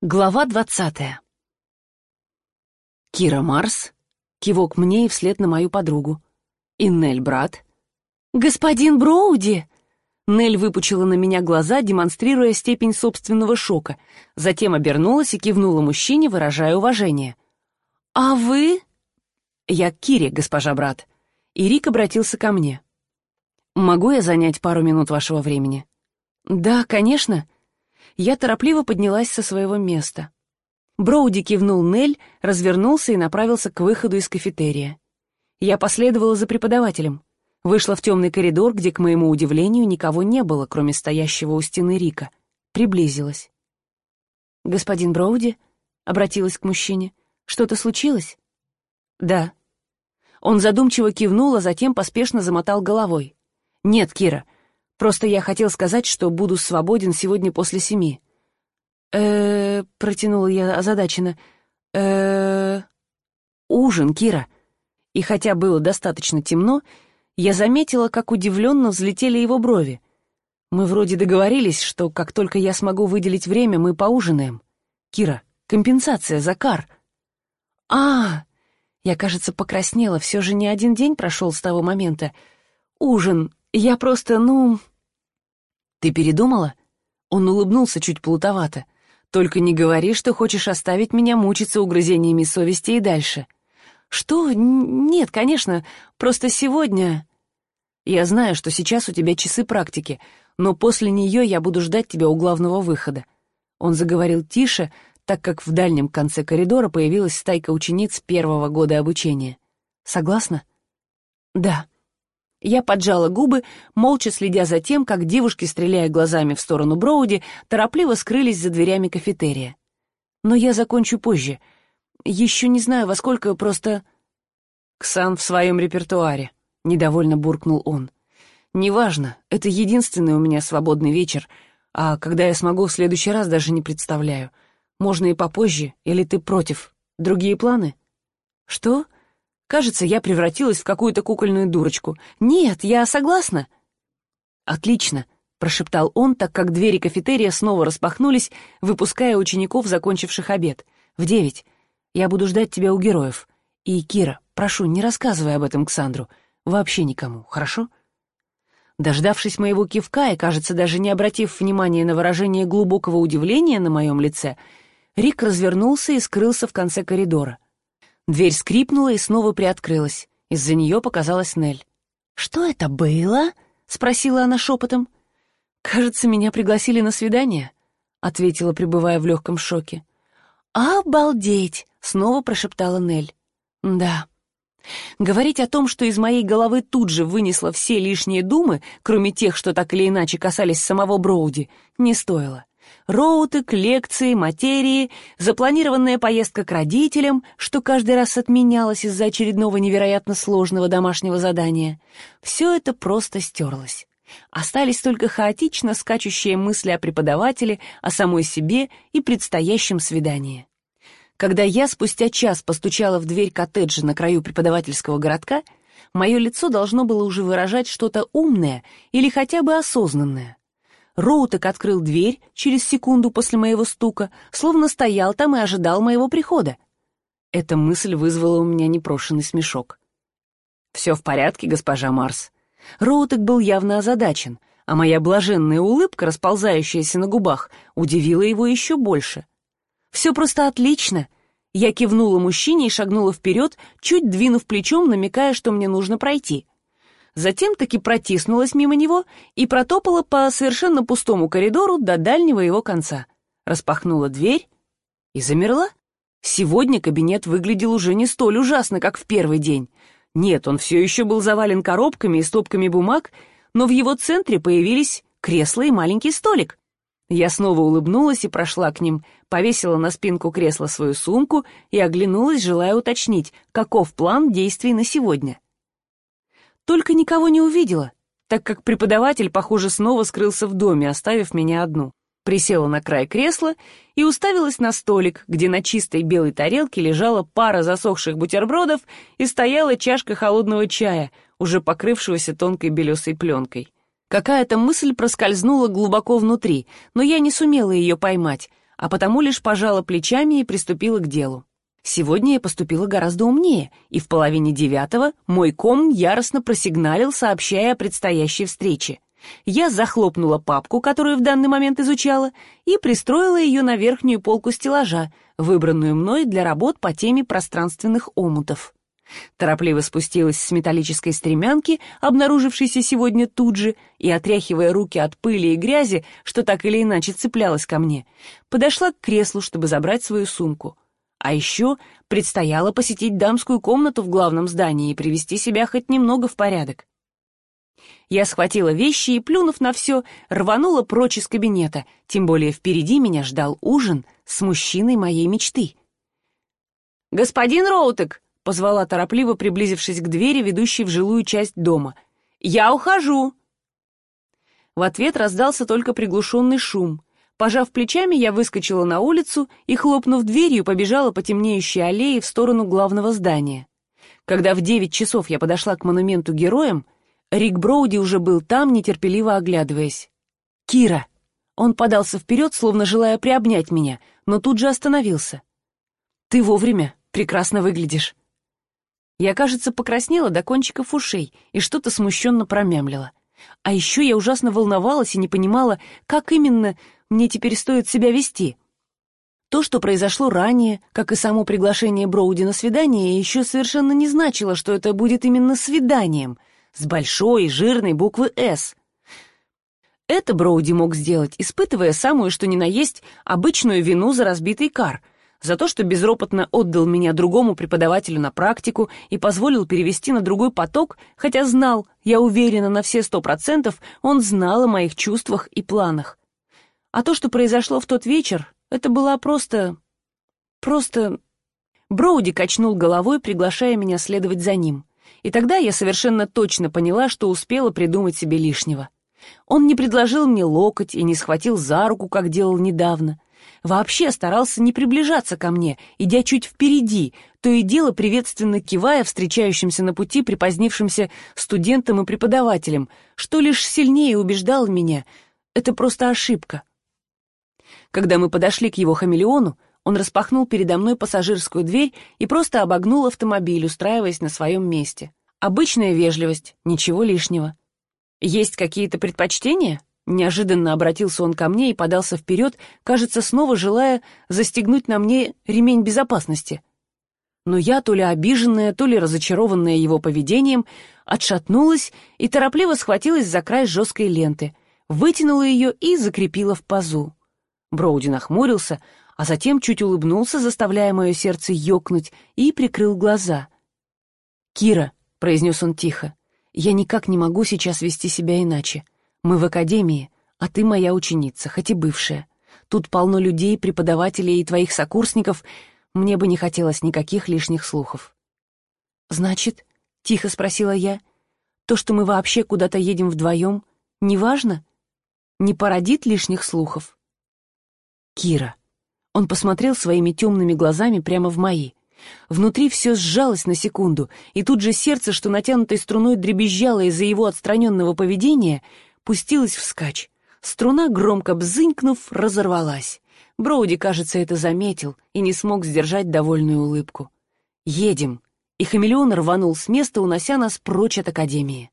Глава двадцатая. Кира Марс, кивок мне и вслед на мою подругу. Иннель брат. «Господин Броуди!» Нель выпучила на меня глаза, демонстрируя степень собственного шока, затем обернулась и кивнула мужчине, выражая уважение. «А вы?» «Я Кире, госпожа брат». И Рик обратился ко мне. «Могу я занять пару минут вашего времени?» «Да, конечно», я торопливо поднялась со своего места. Броуди кивнул Нель, развернулся и направился к выходу из кафетерия. Я последовала за преподавателем. Вышла в темный коридор, где, к моему удивлению, никого не было, кроме стоящего у стены Рика. Приблизилась. «Господин Броуди?» — обратилась к мужчине. «Что-то случилось?» «Да». Он задумчиво кивнул, а затем поспешно замотал головой. «Нет, Кира, Просто я хотел сказать, что буду свободен сегодня после семи». «Э-э-э», протянула я озадаченно. э «Ужин, Кира». И хотя было достаточно темно, я заметила, как удивленно взлетели его брови. Мы вроде договорились, что как только я смогу выделить время, мы поужинаем. Кира, компенсация за кар. А, я, кажется, покраснела, все же не один день прошел с того момента. Ужин, я просто, ну... Ты передумала? Он улыбнулся чуть плутовато. Только не говори, что хочешь оставить меня мучиться угрызениями совести и дальше. Что? Нет, конечно, просто сегодня... Я знаю, что сейчас у тебя часы практики, но после нее я буду ждать тебя у главного выхода. Он заговорил тише, так как в дальнем конце коридора появилась стайка учениц первого года обучения. Согласна? Да. Я поджала губы, молча следя за тем, как девушки, стреляя глазами в сторону Броуди, торопливо скрылись за дверями кафетерия. Но я закончу позже. Еще не знаю, во сколько, просто... «Ксан в своем репертуаре», — недовольно буркнул он. «Неважно, это единственный у меня свободный вечер, а когда я смогу в следующий раз, даже не представляю. Можно и попозже, или ты против? Другие планы?» «Что?» Кажется, я превратилась в какую-то кукольную дурочку. Нет, я согласна. Отлично, прошептал он, так как двери кафетерия снова распахнулись, выпуская учеников, закончивших обед. В девять. Я буду ждать тебя у героев. И, Кира, прошу, не рассказывай об этом Ксандру. Вообще никому, хорошо? Дождавшись моего кивка и, кажется, даже не обратив внимания на выражение глубокого удивления на моем лице, Рик развернулся и скрылся в конце коридора. Дверь скрипнула и снова приоткрылась. Из-за нее показалась Нель. «Что это было?» — спросила она шепотом. «Кажется, меня пригласили на свидание», — ответила, пребывая в легком шоке. «Обалдеть!» — снова прошептала Нель. «Да». Говорить о том, что из моей головы тут же вынесло все лишние думы, кроме тех, что так или иначе касались самого Броуди, не стоило роутек, лекции, материи, запланированная поездка к родителям, что каждый раз отменялось из-за очередного невероятно сложного домашнего задания. Все это просто стерлось. Остались только хаотично скачущие мысли о преподавателе, о самой себе и предстоящем свидании. Когда я спустя час постучала в дверь коттеджа на краю преподавательского городка, мое лицо должно было уже выражать что-то умное или хотя бы осознанное. Роутек открыл дверь через секунду после моего стука, словно стоял там и ожидал моего прихода. Эта мысль вызвала у меня непрошенный смешок. «Все в порядке, госпожа Марс». Роутек был явно озадачен, а моя блаженная улыбка, расползающаяся на губах, удивила его еще больше. «Все просто отлично!» Я кивнула мужчине и шагнула вперед, чуть двинув плечом, намекая, что мне нужно пройти — затем таки протиснулась мимо него и протопала по совершенно пустому коридору до дальнего его конца. Распахнула дверь и замерла. Сегодня кабинет выглядел уже не столь ужасно, как в первый день. Нет, он все еще был завален коробками и стопками бумаг, но в его центре появились кресло и маленький столик. Я снова улыбнулась и прошла к ним, повесила на спинку кресла свою сумку и оглянулась, желая уточнить, каков план действий на сегодня. Только никого не увидела, так как преподаватель, похоже, снова скрылся в доме, оставив меня одну. Присела на край кресла и уставилась на столик, где на чистой белой тарелке лежала пара засохших бутербродов и стояла чашка холодного чая, уже покрывшегося тонкой белесой пленкой. Какая-то мысль проскользнула глубоко внутри, но я не сумела ее поймать, а потому лишь пожала плечами и приступила к делу. Сегодня я поступила гораздо умнее, и в половине девятого мой ком яростно просигналил, сообщая о предстоящей встрече. Я захлопнула папку, которую в данный момент изучала, и пристроила ее на верхнюю полку стеллажа, выбранную мной для работ по теме пространственных омутов. Торопливо спустилась с металлической стремянки, обнаружившейся сегодня тут же, и, отряхивая руки от пыли и грязи, что так или иначе цеплялась ко мне, подошла к креслу, чтобы забрать свою сумку. А еще предстояло посетить дамскую комнату в главном здании и привести себя хоть немного в порядок. Я схватила вещи и, плюнув на все, рванула прочь из кабинета, тем более впереди меня ждал ужин с мужчиной моей мечты. «Господин Роутек!» — позвала торопливо, приблизившись к двери, ведущей в жилую часть дома. «Я ухожу!» В ответ раздался только приглушенный шум. Пожав плечами, я выскочила на улицу и, хлопнув дверью, побежала по темнеющей аллее в сторону главного здания. Когда в девять часов я подошла к монументу героям, Рик Броуди уже был там, нетерпеливо оглядываясь. «Кира!» Он подался вперед, словно желая приобнять меня, но тут же остановился. «Ты вовремя, прекрасно выглядишь». Я, кажется, покраснела до кончиков ушей и что-то смущенно промямлила. А еще я ужасно волновалась и не понимала, как именно мне теперь стоит себя вести. То, что произошло ранее, как и само приглашение Броуди на свидание, еще совершенно не значило, что это будет именно свиданием — с большой жирной буквы «С». Это Броуди мог сделать, испытывая самую что ни на есть обычную вину за разбитый кар, за то, что безропотно отдал меня другому преподавателю на практику и позволил перевести на другой поток, хотя знал, я уверена на все сто процентов, он знал о моих чувствах и планах. А то, что произошло в тот вечер, это была просто... просто... Броуди качнул головой, приглашая меня следовать за ним. И тогда я совершенно точно поняла, что успела придумать себе лишнего. Он не предложил мне локоть и не схватил за руку, как делал недавно. Вообще старался не приближаться ко мне, идя чуть впереди, то и дело приветственно кивая встречающимся на пути припозднившимся студентам и преподавателям, что лишь сильнее убеждал меня. Это просто ошибка. Когда мы подошли к его хамелеону, он распахнул передо мной пассажирскую дверь и просто обогнул автомобиль, устраиваясь на своем месте. Обычная вежливость, ничего лишнего. «Есть какие-то предпочтения?» Неожиданно обратился он ко мне и подался вперед, кажется, снова желая застегнуть на мне ремень безопасности. Но я, то ли обиженная, то ли разочарованная его поведением, отшатнулась и торопливо схватилась за край жесткой ленты, вытянула ее и закрепила в пазу. Броуди нахмурился, а затем чуть улыбнулся, заставляя мое сердце ёкнуть, и прикрыл глаза. «Кира», — произнес он тихо, — «я никак не могу сейчас вести себя иначе. Мы в академии, а ты моя ученица, хоть и бывшая. Тут полно людей, преподавателей и твоих сокурсников. Мне бы не хотелось никаких лишних слухов». «Значит?» — тихо спросила я. «То, что мы вообще куда-то едем вдвоем, неважно? Не породит лишних слухов?» «Кира», он посмотрел своими темными глазами прямо в мои. Внутри все сжалось на секунду, и тут же сердце, что натянутой струной дребезжало из-за его отстраненного поведения, пустилось вскачь. Струна, громко бзынькнув, разорвалась. Броуди, кажется, это заметил и не смог сдержать довольную улыбку. «Едем!» И хамелеон рванул с места, унося нас прочь от Академии.